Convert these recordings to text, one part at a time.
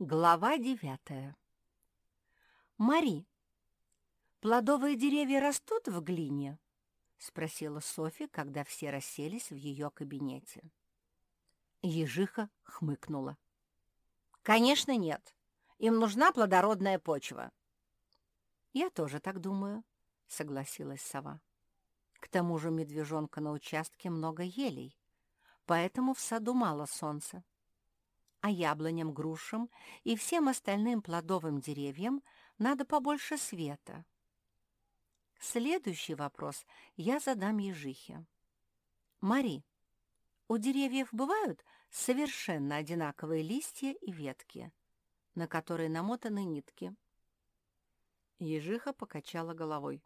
Глава девятая. «Мари, плодовые деревья растут в глине?» — спросила Софи, когда все расселись в ее кабинете. Ежиха хмыкнула. «Конечно нет. Им нужна плодородная почва». «Я тоже так думаю», — согласилась сова. «К тому же медвежонка на участке много елей, поэтому в саду мало солнца а яблоням, грушам и всем остальным плодовым деревьям надо побольше света. Следующий вопрос я задам ежихе. Мари, у деревьев бывают совершенно одинаковые листья и ветки, на которые намотаны нитки? Ежиха покачала головой.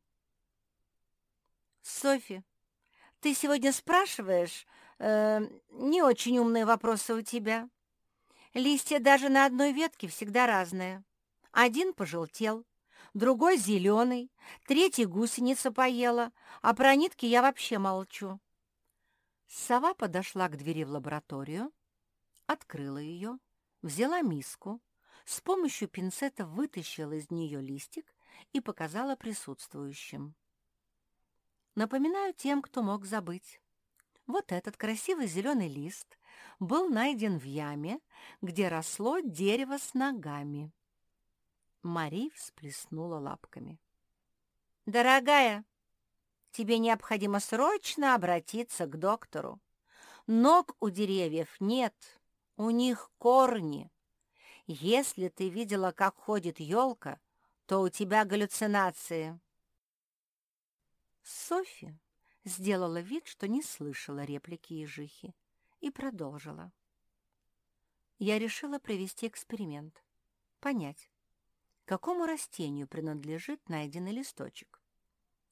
«Софи, ты сегодня спрашиваешь? Э, не очень умные вопросы у тебя». Листья даже на одной ветке всегда разные. Один пожелтел, другой зеленый, третий гусеница поела, а про нитки я вообще молчу. Сова подошла к двери в лабораторию, открыла ее, взяла миску, с помощью пинцета вытащила из нее листик и показала присутствующим. Напоминаю тем, кто мог забыть. Вот этот красивый зеленый лист был найден в яме, где росло дерево с ногами. Мари всплеснула лапками. «Дорогая, тебе необходимо срочно обратиться к доктору. Ног у деревьев нет, у них корни. Если ты видела, как ходит елка, то у тебя галлюцинации». Софи сделала вид, что не слышала реплики ежихи и продолжила. Я решила провести эксперимент, понять, какому растению принадлежит найденный листочек,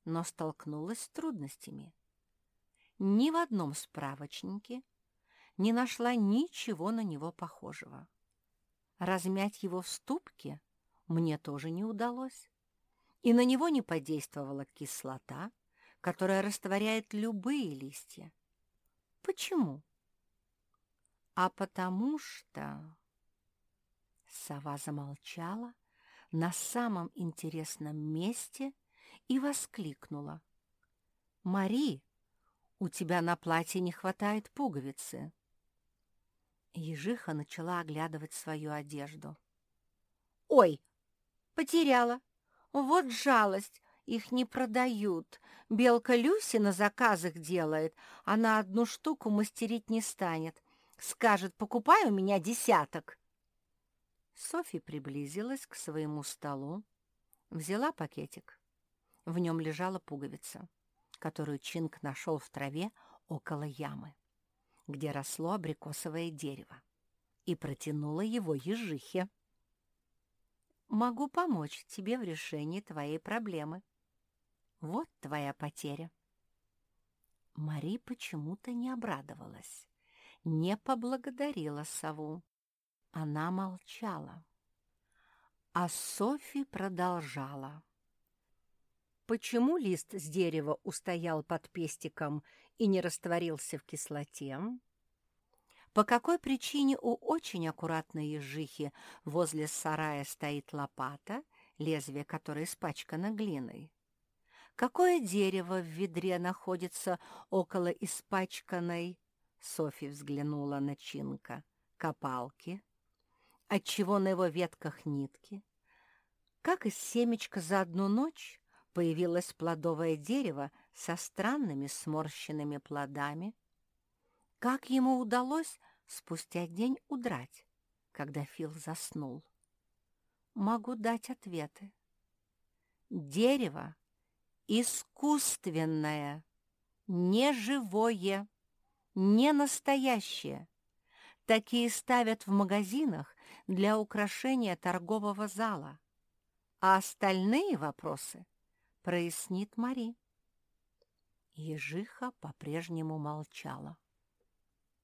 но столкнулась с трудностями. Ни в одном справочнике не нашла ничего на него похожего. Размять его в ступке мне тоже не удалось, и на него не подействовала кислота, которая растворяет любые листья. Почему? А потому что...» Сова замолчала на самом интересном месте и воскликнула. «Мари, у тебя на платье не хватает пуговицы». Ежиха начала оглядывать свою одежду. «Ой, потеряла! Вот жалость! Их не продают. Белка Люси на заказах делает, она одну штуку мастерить не станет. Скажет, покупай у меня десяток. Софи приблизилась к своему столу, взяла пакетик. В нем лежала пуговица, которую Чинг нашел в траве около ямы, где росло абрикосовое дерево, и протянула его ежихе. «Могу помочь тебе в решении твоей проблемы. Вот твоя потеря». Мари почему-то не обрадовалась не поблагодарила сову. Она молчала. А Софи продолжала. Почему лист с дерева устоял под пестиком и не растворился в кислоте? По какой причине у очень аккуратной ежихи возле сарая стоит лопата, лезвие которой испачкано глиной? Какое дерево в ведре находится около испачканной Софи взглянула на Чинка. Копалки. Отчего на его ветках нитки? Как из семечка за одну ночь появилось плодовое дерево со странными сморщенными плодами? Как ему удалось спустя день удрать, когда Фил заснул? Могу дать ответы. Дерево искусственное, неживое не настоящие. Такие ставят в магазинах для украшения торгового зала. А остальные вопросы прояснит Мари. Ежиха по-прежнему молчала.